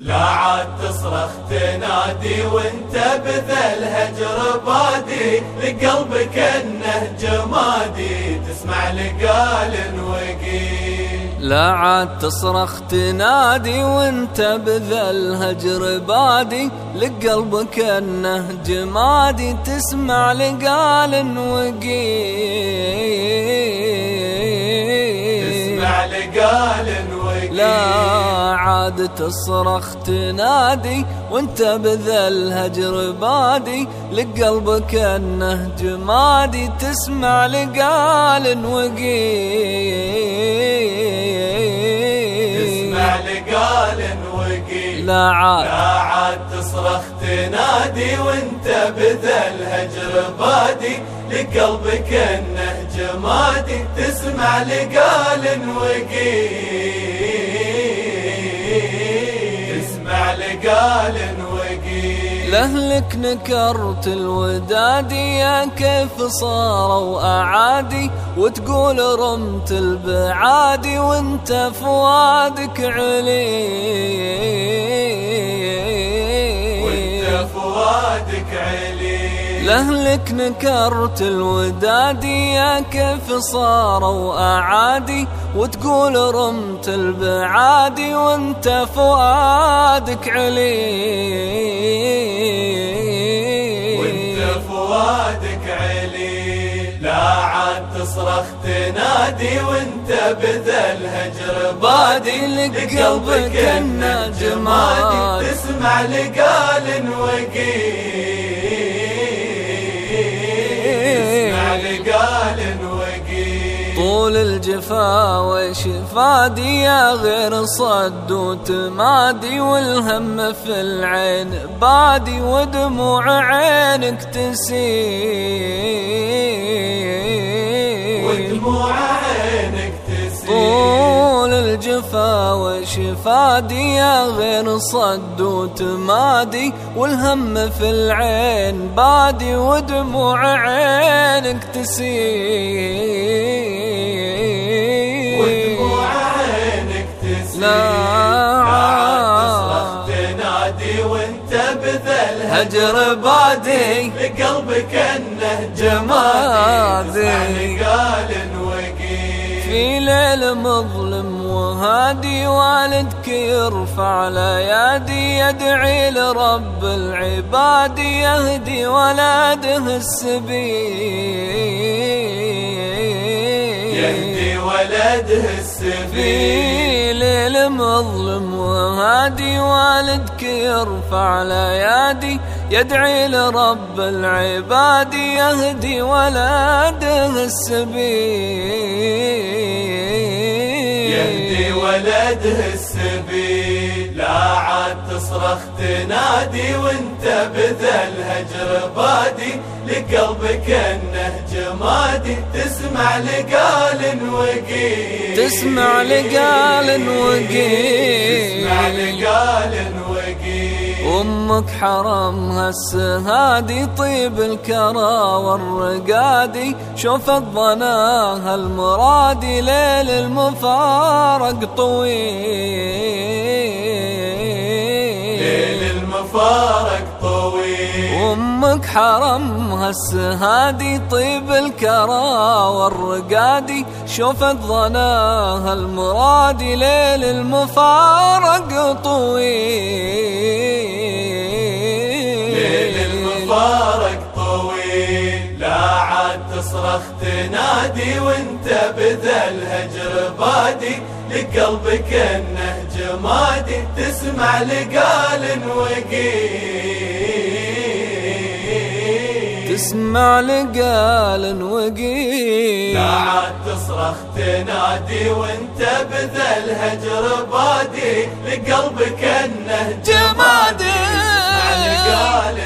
لا عاد تصرخ تنادي وانت بذا الهجر بادي لقلبك انه جمادي. تسمع لقال وقيل. لا عاد تصرخ تنادي وانت بذا الهجر بادي لقلبك انه جمادي. تسمع لقال وقيل. تسمع لقال وقيل لا عاد تصرخ تنادي وانت بذا الهجر بادي. لقلبك انه جمادي تسمع لقال وقيل. تسمع لقال وقيل. لا عاد. لا عاد تصرخ تنادي وانت بذا الهجر بادي. لقلبك انه جمادي تسمع لقال وقيل. لقال وقيل لهلك نكرت الودادي يا كيف صاروا أعادي وتقول رمت البعادي وانت فؤادك علي. وانت فؤادك علي لهلك نكرت الودادي يا كيف صاروا أعادي وتقول رمت البعادي وانت فؤادك علي. وانت فؤادك علي. لا عاد تصرخ تنادي وانت بذا الهجر بادي. لقلبك انه جمادي تسمع لقال وقيل. طول الجفا وشفادي يا غير صد وتمادي والهم في العين بادي ودموع عينك تسيل. ودموع عينك تسيل. طول الجفا وشفادي يا غير صد وتمادي والهم في العين بادي ودموع عينك تسيل. عاد تصرخ تنادي وانت الهجر هجر بادي. لقلبك انه جمادي. قال وقيل. في ليل مظلم وهادي والدك يرفع ليادي يدعي لرب العباد يهدي ولده السبيل. ولده السبيل في ليل مظلم وهادي والدك يرفع ليادي يدعي لرب العباد يهدي ولده السبيل. يهدي ولده السبيل لا عاد تصرخ تنادي وانت بذا الهجر بادي لقلبك أنه جمادي تسمع لقال وقيل. تسمع لقال وقيل. تسمع لقال وقيل. أمك حرمها السهادي طيب الكرى والرقادي. شوفت ظناها المرادي ليل المفارق طويل. ليل المفارق أمك حرمها السهادي طيب الكرى والرقادي شوفت ظناها المرادي ليل المفارق طويل. ليل المفارق طويل لا عاد تصرخ تنادي وانت بذا الهجر بادي لقلبك انه جمادي تسمع لقال وقيل. اسمع لقال وقيل. لا عاد تصرخ تنادي وانت بذل هجر بادي لقلبك أنه جمادي. تسمع لقال